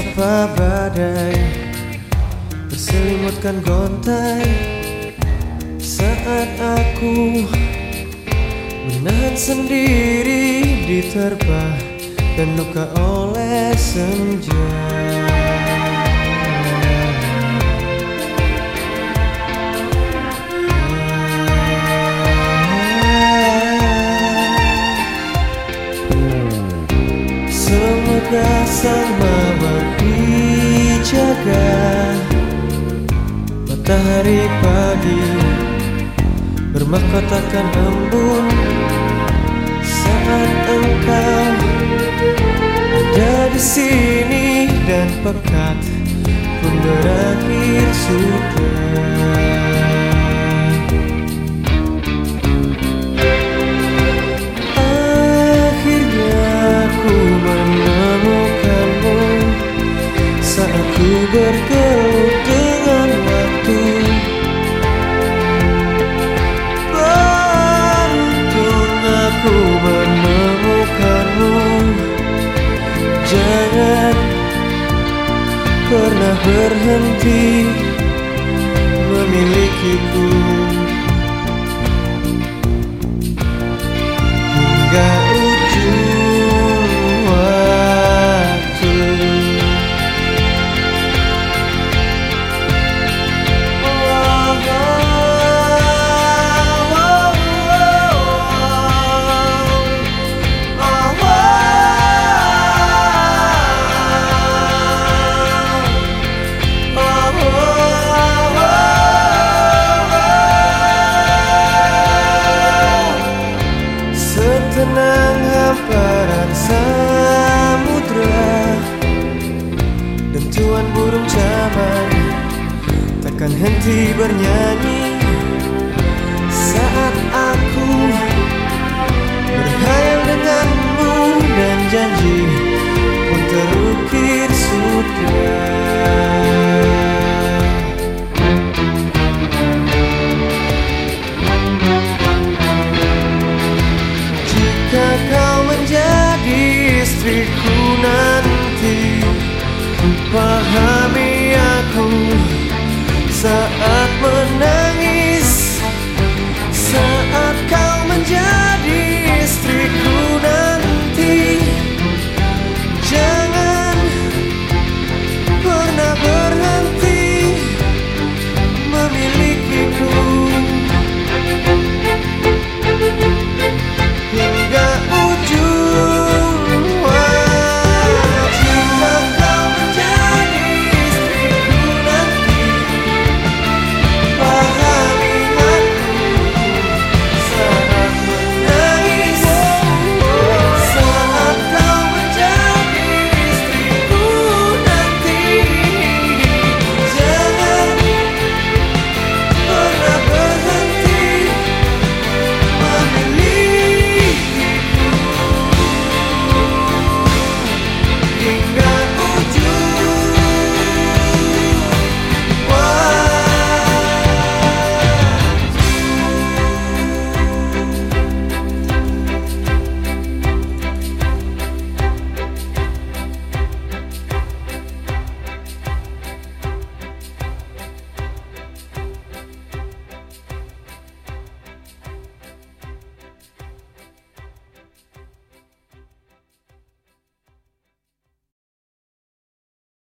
sapa badai. Berselimutkan gontai. Saat aku Menahan sendiri Diterpa dan luka oleh senja. Matahari pagi Bermahkotakan embun Saat engkau Ada di sini dan pekat Pun berakhir sudah Akhirnya Aku menemukanmu. Jangan pernah berhenti memilikiku hamparan samudra. Dentuan burung caman Takkan henti bernyanyi. Saat aku Pahami aku saat menangis Saat kau menjadi istriku nanti. Jangan pernah ber